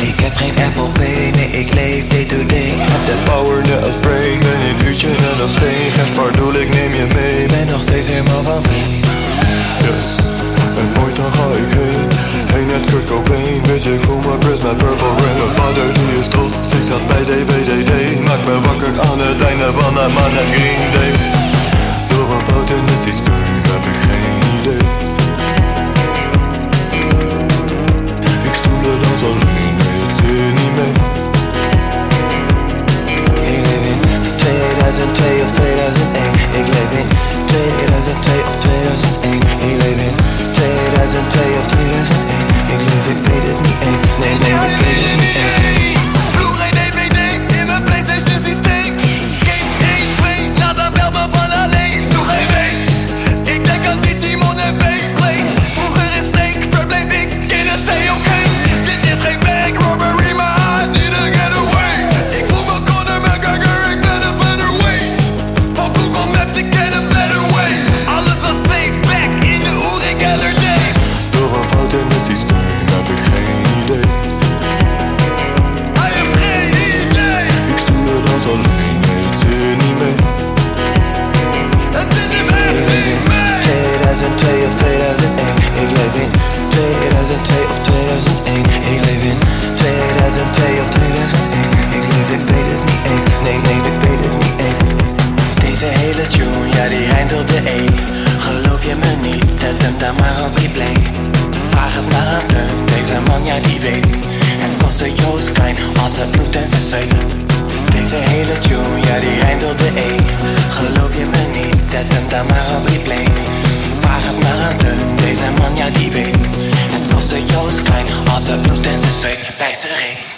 Ik heb geen Apple Pay, nee ik leef day to day Heb de power net als brain, ben een uurtje net als steen Geen spaardoel, ik neem je mee. Ben nog steeds helemaal van veen Yes, en ooit dan ga ik heen Heen naar Kurt Cobain Bitch, ik voel me Chris met Purple Rain. Mijn vader die is trots, ik zat bij DVDD Maak me wakker aan het einde van de man en Green Day Door een fout in het systeem present day of 2008 Tune, ja die rijmt op de E. Geloof je me niet, zet hem dan maar op replay Vraag het maar aan Teun, deze man ja die weet. Het kostte Joost Klein als het bloed en zijn zweet Deze hele tune, ja die rijmt op de E. Geloof je me niet, zet hem dan maar op replay Vraag het maar aan Teun, deze man ja die weet. Het kostte Joost Klein als het bloed en zijn zweet bij zijn